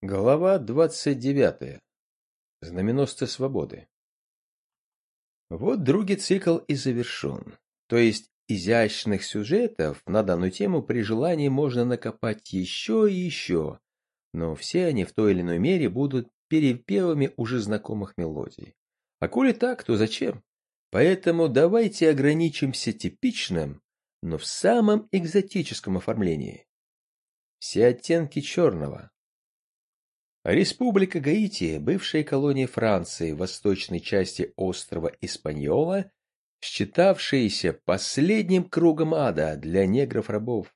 Глава двадцать девятая. Знаменосцы свободы. Вот другий цикл и завершен. То есть изящных сюжетов на данную тему при желании можно накопать еще и еще, но все они в той или иной мере будут перепевами уже знакомых мелодий. А коли так, то зачем? Поэтому давайте ограничимся типичным, но в самом экзотическом оформлении. Все оттенки черного, Республика Гаити, бывшая колония Франции в восточной части острова Испаньола, считавшаяся последним кругом ада для негров-рабов,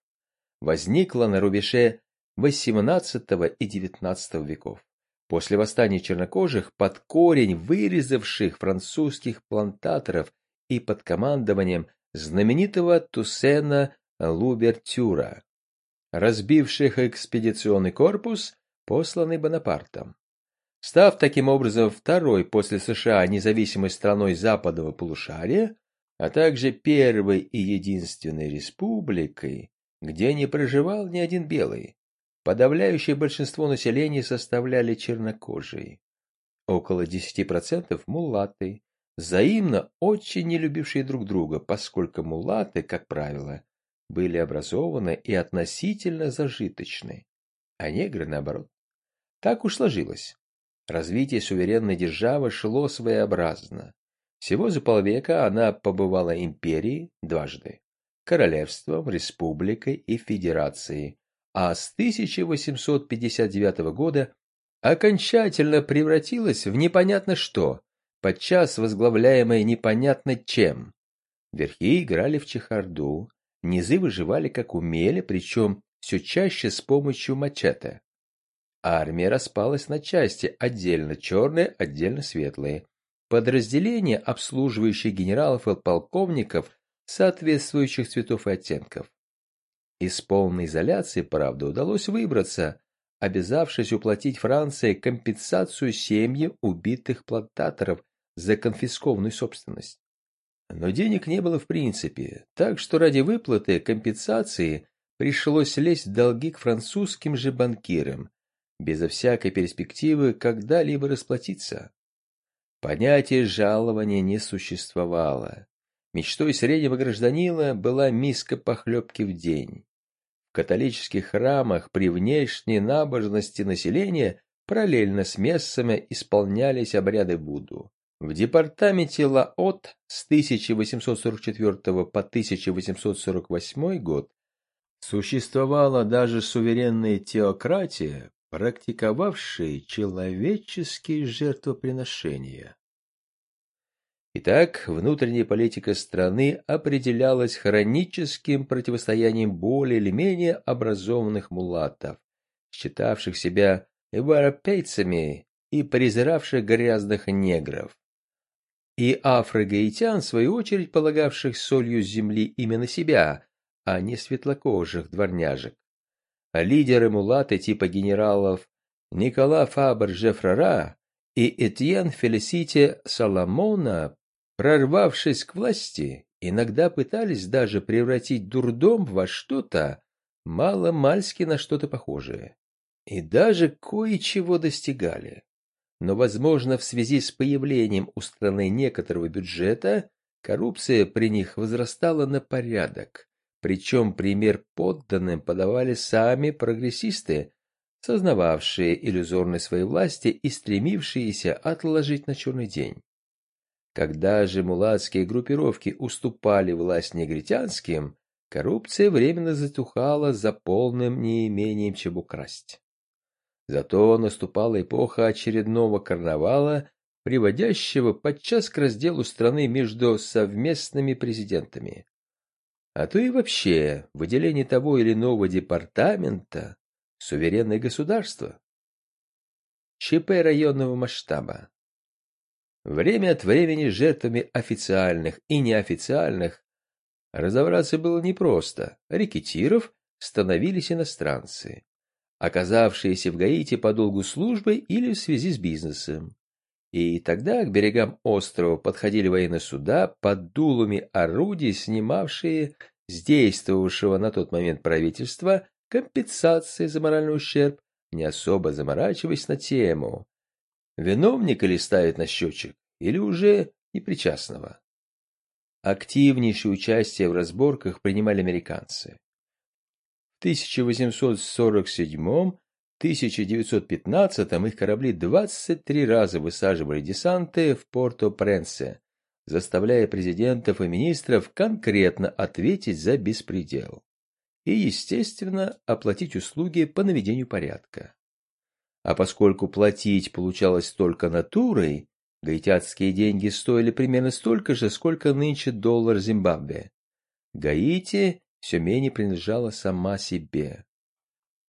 возникла на рубеже XVIII и XIX веков. После восстания чернокожих под корень вырезавших французских плантаторов и под командованием знаменитого Туссена Лубертюра, разбивших экспедиционный корпус посланный Бонапартом. Став таким образом второй после США независимой страной западного полушария, а также первой и единственной республикой, где не проживал ни один белый, подавляющее большинство населения составляли чернокожие. Около 10% муллаты, взаимно очень не любившие друг друга, поскольку муллаты, как правило, были образованы и относительно зажиточны, а негры, наоборот, так уж сложилось. Развитие суверенной державы шло своеобразно. Всего за полвека она побывала империей дважды, королевством, республикой и федерацией, а с 1859 года окончательно превратилась в непонятно что, подчас возглавляемое непонятно чем. Верхи играли в чехарду, низы выживали как умели, причем все чаще с помощью мачете. Армия распалась на части, отдельно черные, отдельно светлые. Подразделения, обслуживающие генералов и полковников соответствующих цветов и оттенков. Из полной изоляции, правда, удалось выбраться, обязавшись уплатить Франции компенсацию семьи убитых плантаторов за конфискованную собственность. Но денег не было в принципе, так что ради выплаты компенсации пришлось лезть в долги к французским же банкирам, безо всякой перспективы когда-либо расплатиться. Понятие жалования не существовало. Мечтой среднего гражданина была миска похлебки в день. В католических храмах при внешней набожности населения параллельно с мессами исполнялись обряды Будду. В департаменте Лаот с 1844 по 1848 год существовала даже суверенная теократия, практиковавшие человеческие жертвоприношения. Итак, внутренняя политика страны определялась хроническим противостоянием более или менее образованных мулатов, считавших себя европейцами и презиравших грязных негров, и афрогаитян, в свою очередь, полагавших солью земли именно себя, а не светлокожих дворняжек лидеры мулаты типа генералов Никола Фабр-Жефрара и Этьен Фелисите Соломона, прорвавшись к власти, иногда пытались даже превратить дурдом во что-то мало-мальски на что-то похожее. И даже кое-чего достигали. Но, возможно, в связи с появлением у страны некоторого бюджета, коррупция при них возрастала на порядок. Причем пример подданным подавали сами прогрессисты, сознававшие иллюзорность своей власти и стремившиеся отложить на черный день. Когда же мулацкие группировки уступали власть негритянским, коррупция временно затухала за полным неимением чего красть. Зато наступала эпоха очередного карнавала, приводящего подчас к разделу страны между совместными президентами а то и вообще выделение того или иного департамента в суверенное государство. ЧП районного масштаба. Время от времени жертвами официальных и неофициальных разобраться было непросто. Рекетиров становились иностранцы, оказавшиеся в Гаити по долгу службы или в связи с бизнесом. И тогда к берегам острова подходили военные суда под дулами орудий, снимавшие с действовавшего на тот момент правительства компенсации за моральный ущерб, не особо заморачиваясь на тему, виновника ли ставить на счетчик или уже непричастного. Активнейшее участие в разборках принимали американцы. В 1847-1915 их корабли 23 раза высаживали десанты в Порто-Пренсе, заставляя президентов и министров конкретно ответить за беспредел и, естественно, оплатить услуги по наведению порядка. А поскольку платить получалось только натурой, гаитянские деньги стоили примерно столько же, сколько нынче доллар Зимбабве. Гаити все менее принадлежала сама себе.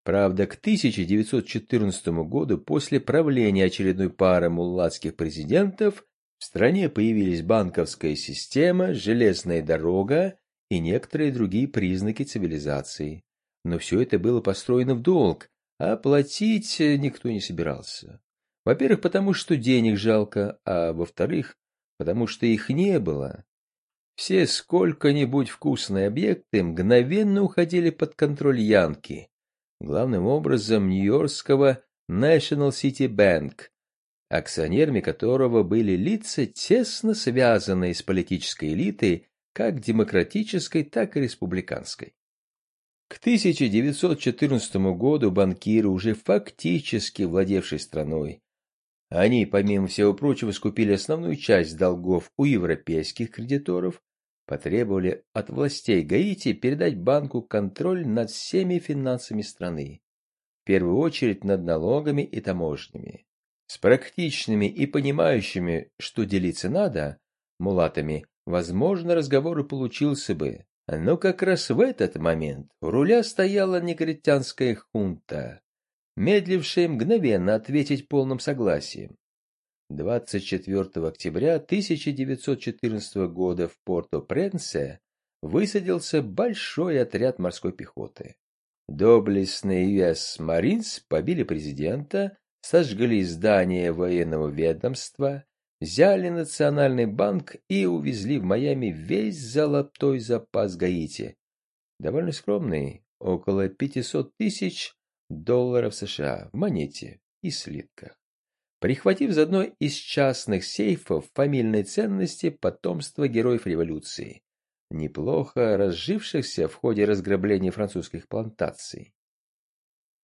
Правда, к 1914 году, после правления очередной пары муллатских президентов, в стране появились банковская система, железная дорога и некоторые другие признаки цивилизации. Но все это было построено в долг, а платить никто не собирался. Во-первых, потому что денег жалко, а во-вторых, потому что их не было. Все сколько-нибудь вкусные объекты мгновенно уходили под контроль Янки, главным образом Нью-Йоркского National City Bank, акционерами которого были лица, тесно связанные с политической элитой, как демократической, так и республиканской. К 1914 году банкиры, уже фактически владевшие страной, они, помимо всего прочего, скупили основную часть долгов у европейских кредиторов, потребовали от властей Гаити передать банку контроль над всеми финансами страны, в первую очередь над налогами и таможнями. С практичными и понимающими, что делиться надо, мулатами, возможно, разговор и получился бы. Но как раз в этот момент у руля стояла негритянская хунта, медлившая мгновенно ответить полным согласием. 24 октября 1914 года в Порто-Пренсе высадился большой отряд морской пехоты. Доблестные US Маринс побили президента, сожгли здание военного ведомства, взяли Национальный банк и увезли в Майами весь золотой запас Гаити. Довольно скромный, около 500 тысяч долларов США в монете и слитках. Прихватив заодно из частных сейфов фамильной ценности потомства героев революции, неплохо разжившихся в ходе разграбления французских плантаций.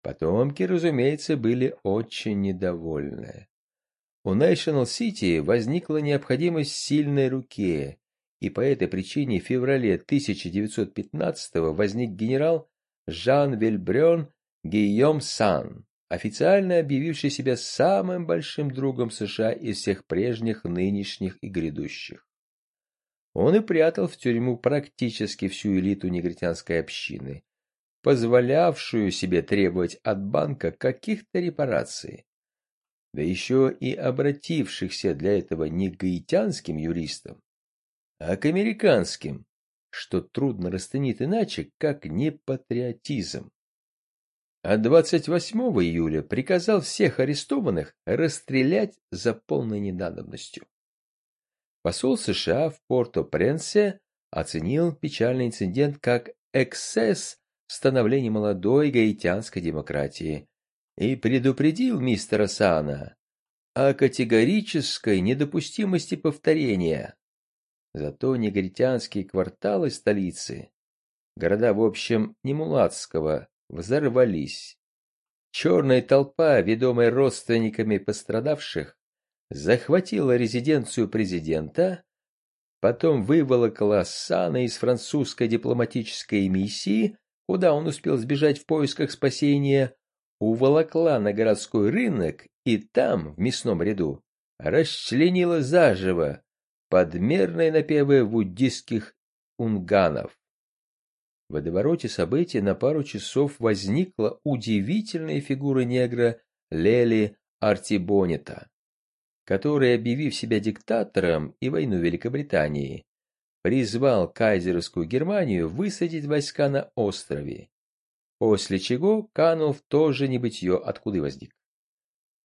Потомки, разумеется, были очень недовольны. У National City возникла необходимость сильной руке, и по этой причине в феврале 1915 возник генерал Жан Вильбрен Гийом Сан, официально объявивший себя самым большим другом США из всех прежних, нынешних и грядущих. Он и прятал в тюрьму практически всю элиту негритянской общины, позволявшую себе требовать от банка каких-то репараций, да еще и обратившихся для этого не к гаитянским юристам, а к американским, что трудно расценить иначе, как непатриотизм. А 28 июля приказал всех арестованных расстрелять за полной недадобностью. Посол США в Порто-Пренсе оценил печальный инцидент как эксцесс становления молодой гаитянской демократии и предупредил мистера Сана о категорической недопустимости повторения. Зато негритянские кварталы столицы, города, в общем, не мулацкого, взорвались. Черная толпа, ведомая родственниками пострадавших, захватила резиденцию президента, потом выволокла Сана из французской дипломатической миссии куда он успел сбежать в поисках спасения, уволокла на городской рынок и там, в мясном ряду, расчленила заживо подмерные напевы буддистских унганов. В водовороте событий на пару часов возникла удивительная фигура негра Лели Артибонета, который, объявив себя диктатором и войну Великобритании, призвал кайзеровскую Германию высадить войска на острове, после чего канул в то же небытие, откуда возник.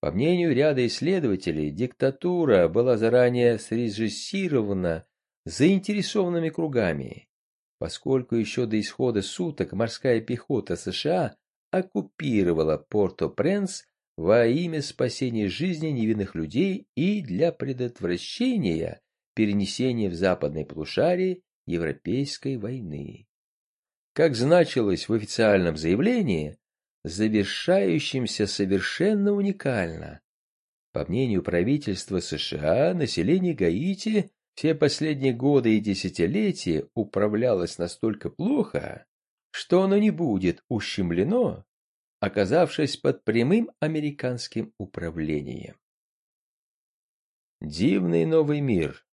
По мнению ряда исследователей, диктатура была заранее срежиссирована заинтересованными кругами, поскольку еще до исхода суток морская пехота США оккупировала Порто-Пренс во имя спасения жизни невинных людей и для предотвращения перенесения в западной полушарии Европейской войны. Как значилось в официальном заявлении, завершающимся совершенно уникально. По мнению правительства США, население Гаити все последние годы и десятилетия управлялось настолько плохо, что оно не будет ущемлено, оказавшись под прямым американским управлением. Дивный новый мир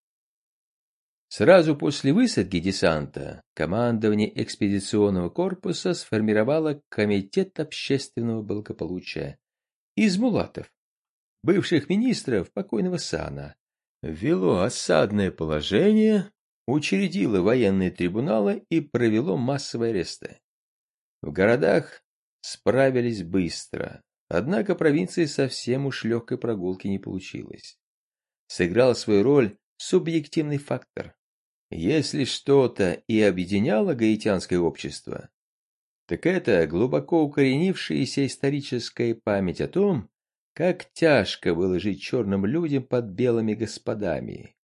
Сразу после высадки десанта командование экспедиционного корпуса сформировало Комитет общественного благополучия из мулатов, бывших министров покойного сана, ввело осадное положение, учредило военные трибуналы и провело массовые аресты. В городах справились быстро, однако провинции совсем уж легкой прогулки не получилось. Сыграл свою роль субъективный фактор. Если что-то и объединяло гаитянское общество, так это глубоко укоренившаяся историческая память о том, как тяжко было жить черным людям под белыми господами.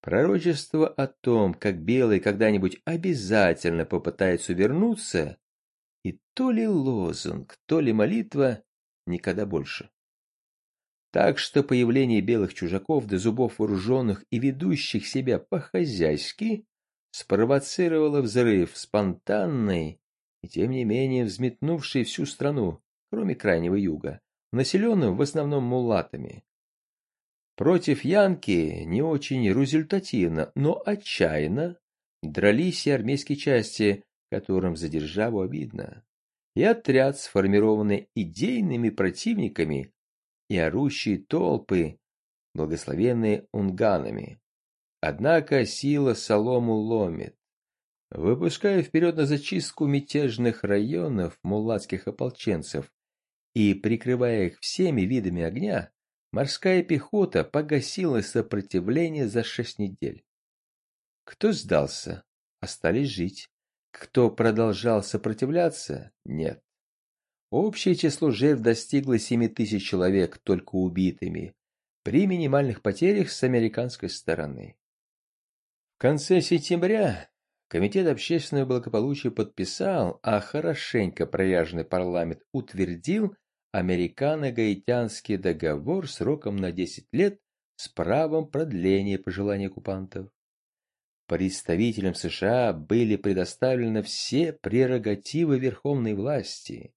Пророчество о том, как белые когда-нибудь обязательно попытаются вернуться, и то ли лозунг, то ли молитва никогда больше. Так что появление белых чужаков до зубов вооруженных и ведущих себя по-хозяйски спровоцировало взрыв спонтанный и тем не менее взметнувший всю страну, кроме крайнего юга, населенным в основном мулатами. Против Янки не очень результативно, но отчаянно дрались и армейские части, которым за державу обидно, и отряд, сформированный идейными противниками, и орущие толпы, благословенные унганами. Однако сила солому ломит. Выпуская вперед на зачистку мятежных районов мулацких ополченцев и прикрывая их всеми видами огня, морская пехота погасила сопротивление за шесть недель. Кто сдался, остались жить. Кто продолжал сопротивляться, нет. Общее число жертв достигло 7 тысяч человек только убитыми, при минимальных потерях с американской стороны. В конце сентября Комитет общественного благополучия подписал, а хорошенько прояженный парламент утвердил американо-гаитянский договор сроком на 10 лет с правом продления по желанию оккупантов. Представителям США были предоставлены все прерогативы верховной власти,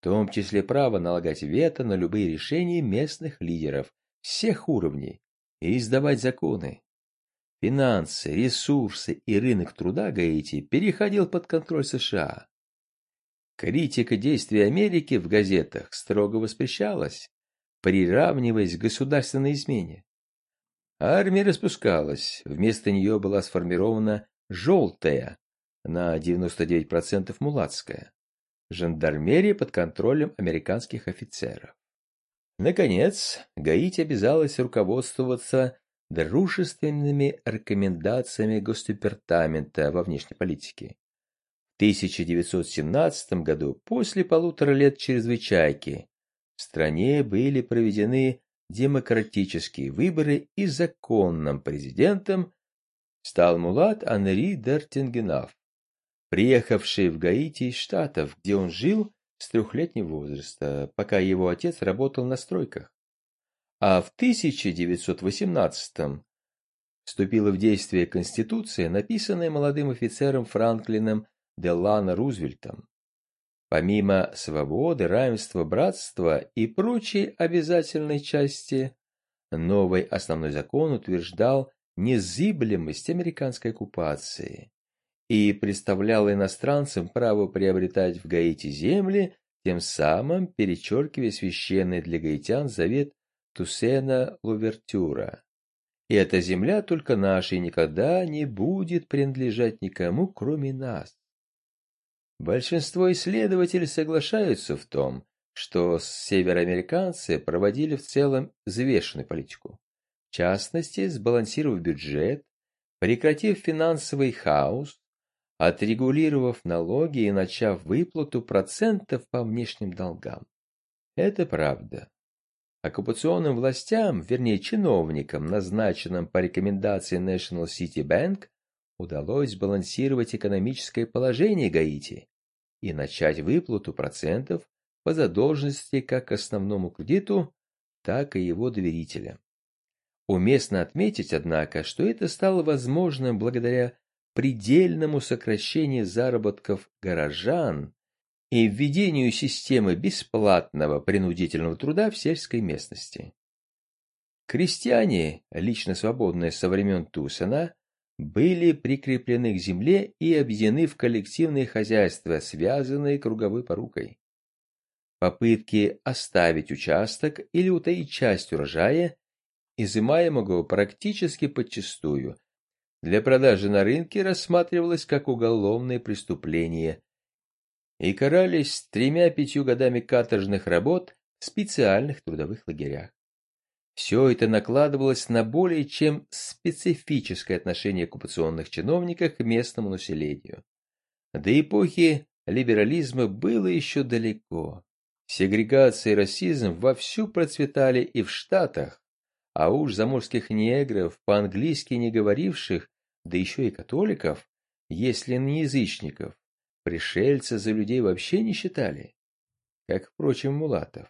в том числе право налагать вето на любые решения местных лидеров всех уровней и издавать законы. Финансы, ресурсы и рынок труда Гаити переходил под контроль США. Критика действий Америки в газетах строго воспрещалась, приравниваясь к государственной измене. Армия распускалась, вместо нее была сформирована «желтая», на 99% мулацкая жандармерия под контролем американских офицеров. Наконец, Гаити обязалась руководствоваться дружественными рекомендациями Госдепартамента во внешней политике. В 1917 году, после полутора лет чрезвычайки, в стране были проведены демократические выборы и законным президентом стал Мулат Анри Дертингенав приехавший в Гаити из Штатов, где он жил с трехлетнего возраста, пока его отец работал на стройках. А в 1918-м вступила в действие Конституция, написанная молодым офицером Франклином Делано Рузвельтом. Помимо свободы, равенства, братства и прочей обязательной части, новый основной закон утверждал незыблемость американской оккупации и представлял иностранцам право приобретать в Гаити земли, тем самым перечеркивая священный для гаитян завет Тусена Лувертюра. И эта земля только наша и никогда не будет принадлежать никому, кроме нас. Большинство исследователей соглашаются в том, что североамериканцы проводили в целом взвешенную политику. В частности, сбалансировав бюджет, прекратив финансовый хаос, отрегулировав налоги и начав выплату процентов по внешним долгам. Это правда. Оккупационным властям, вернее чиновникам, назначенным по рекомендации National City Bank, удалось сбалансировать экономическое положение Гаити и начать выплату процентов по задолженности как основному кредиту, так и его доверителям. Уместно отметить, однако, что это стало возможным благодаря предельному сокращению заработков горожан и введению системы бесплатного принудительного труда в сельской местности. Крестьяне, лично свободные со времен Тусена, были прикреплены к земле и объединены в коллективные хозяйства, связанные круговой порукой. Попытки оставить участок или утаить часть урожая, изымаемого практически подчистую, для продажи на рынке рассматривалось как уголовное преступление и карались тремя-пятью годами каторжных работ в специальных трудовых лагерях. Все это накладывалось на более чем специфическое отношение оккупационных чиновников к местному населению. До эпохи либерализма было еще далеко. Сегрегация и расизм вовсю процветали и в Штатах, а уж заморских негров, по-английски не говоривших, да еще и католиков, если не язычников, Пришельцы за людей вообще не считали, как, впрочем, мулатов.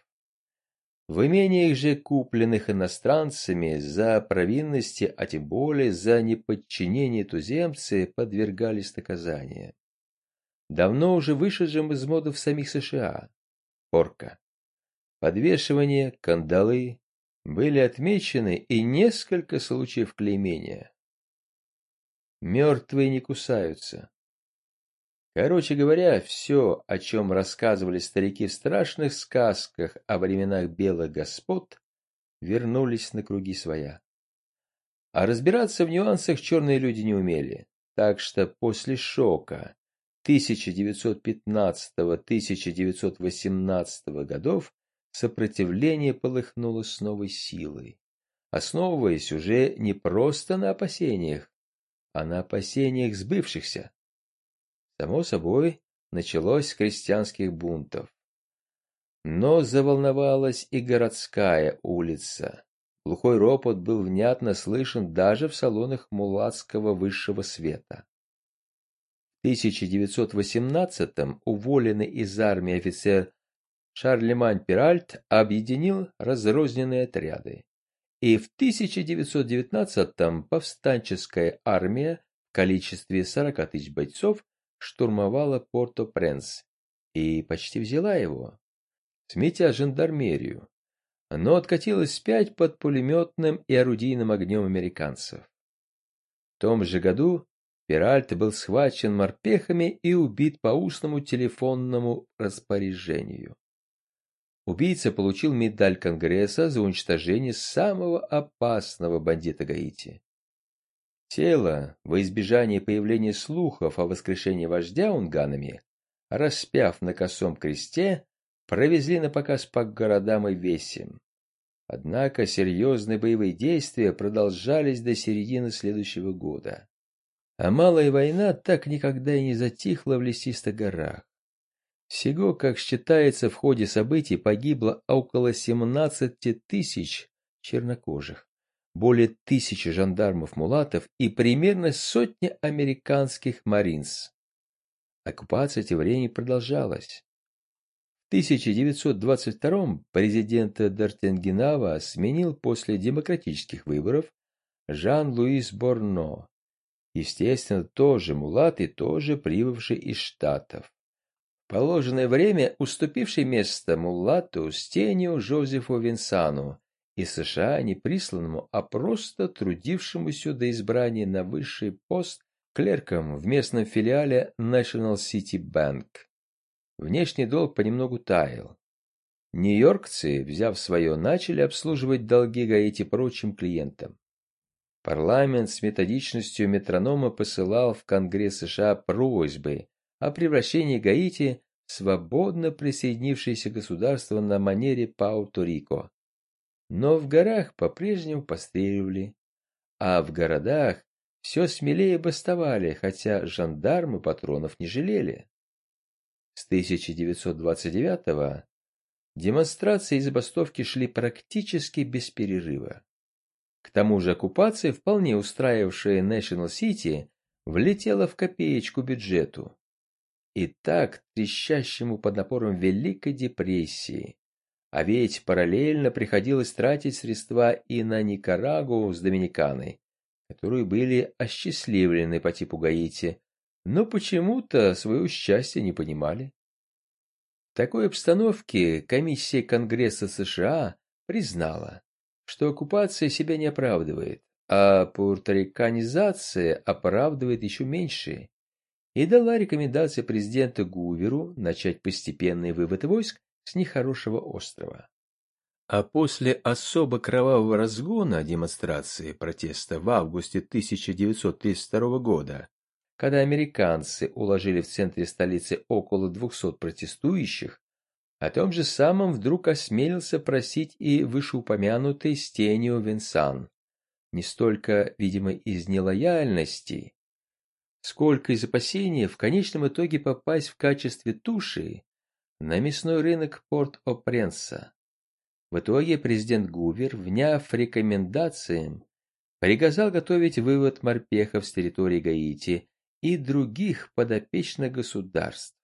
В имениях же, купленных иностранцами за провинности, а тем более за неподчинение туземцы, подвергались наказания. Давно уже вышедшим из моды в самих США. Порка. Подвешивание, кандалы были отмечены и несколько случаев клеймения. Мертвые не кусаются. Короче говоря, все, о чем рассказывали старики в страшных сказках о временах белых господ, вернулись на круги своя. А разбираться в нюансах черные люди не умели, так что после шока 1915-1918 годов сопротивление полыхнуло с новой силой, основываясь уже не просто на опасениях, а на опасениях сбывшихся. Само собой, началось с крестьянских бунтов. Но заволновалась и городская улица. Глухой ропот был внятно слышен даже в салонах мулацкого высшего света. В 1918-м уволенный из армии офицер Шарлемань Пиральт объединил разрозненные отряды. И в 1919-м повстанческая армия в количестве 40 тысяч бойцов штурмовала Порто-Пренс и почти взяла его, сметя жандармерию, но откатилась спять под пулеметным и орудийным огнем американцев. В том же году Перальт был схвачен морпехами и убит по устному телефонному распоряжению. Убийца получил медаль Конгресса за уничтожение самого опасного бандита Гаити. Тело, во избежание появления слухов о воскрешении вождя унганами, распяв на косом кресте, провезли на показ по городам и весям. Однако серьезные боевые действия продолжались до середины следующего года. А малая война так никогда и не затихла в лесистых горах. Всего, как считается, в ходе событий погибло около 17 тысяч чернокожих более тысячи жандармов-мулатов и примерно сотня американских маринс. Оккупация тем временем продолжалась. В 1922 президента Д'Артенгенава сменил после демократических выборов Жан-Луис Борно, естественно, тоже мулат и тоже прибывший из Штатов. В положенное время уступивший место мулату с тенью Жозефу Винсану, из США не присланному, а просто трудившемуся до избрания на высший пост клерком в местном филиале National City Bank. Внешний долг понемногу таял. Нью-Йоркцы, взяв свое, начали обслуживать долги Гаити прочим клиентам. Парламент с методичностью метронома посылал в Конгресс США просьбы о превращении Гаити в свободно присоединившееся государство на манере Пауто-Рико. Но в горах по-прежнему постреливали, а в городах все смелее бастовали, хотя жандармы патронов не жалели. С 1929-го демонстрации и забастовки шли практически без перерыва. К тому же оккупация, вполне устраивавшая National City, влетела в копеечку бюджету. И так трещащему под напором Великой депрессии. А ведь параллельно приходилось тратить средства и на Никарагуа с Доминиканой, которые были осчастливлены по типу Гаити, но почему-то свое счастье не понимали. В такой обстановке комиссия Конгресса США признала, что оккупация себя не оправдывает, а пуэрториканизация оправдывает еще меньше, и дала рекомендацию президенту Гуверу начать постепенный вывод войск с нехорошего острова. А после особо кровавого разгона демонстрации протеста в августе 1932 года, когда американцы уложили в центре столицы около 200 протестующих, о том же самом вдруг осмелился просить и вышеупомянутый Стенио Винсан, не столько, видимо, из нелояльности, сколько из опасения в конечном итоге попасть в качестве туши на мясной рынок Порт-О-Пренса. В итоге президент Гувер, вняв рекомендациям, приказал готовить вывод морпехов с территории Гаити и других подопечных государств.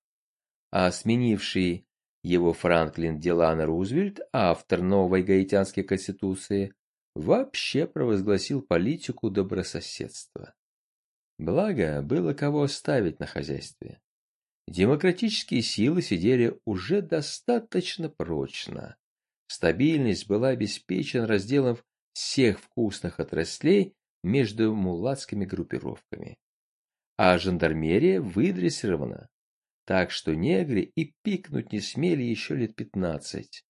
А сменивший его Франклин Делано Рузвельт, автор новой гаитянской конституции, вообще провозгласил политику добрососедства. Благо, было кого оставить на хозяйстве. Демократические силы сидели уже достаточно прочно. Стабильность была обеспечена разделом всех вкусных отраслей между мулацкими группировками. А жандармерия выдрессирована, так что негры и пикнуть не смели еще лет пятнадцать.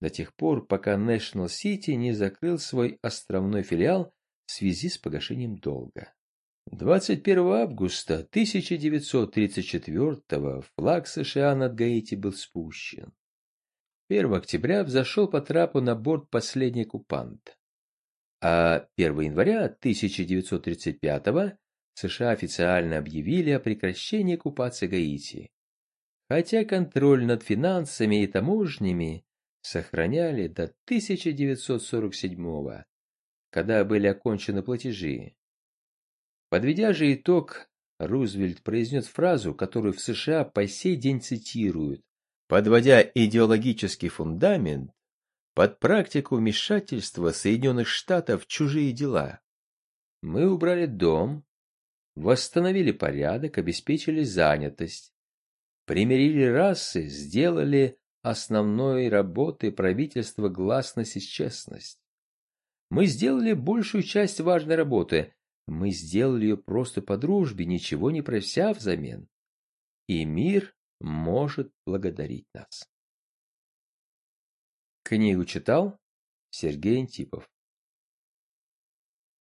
До тех пор, пока National City не закрыл свой островной филиал в связи с погашением долга. 21 августа 1934 флаг США над Гаити был спущен. 1 октября взошел по трапу на борт последний оккупант. А 1 января 1935 США официально объявили о прекращении оккупации Гаити. Хотя контроль над финансами и таможнями сохраняли до 1947 когда были окончены платежи. Подведя же итог, Рузвельт произнес фразу, которую в США по сей день цитируют, подводя идеологический фундамент под практику вмешательства Соединенных Штатов в чужие дела. Мы убрали дом, восстановили порядок, обеспечили занятость, примирили расы, сделали основной работой правительства гласность и честность. Мы сделали большую часть важной работы, мы сделали ее просто по дружбе, ничего не прося взамен. И мир может благодарить нас. Книгу читал Сергей Антипов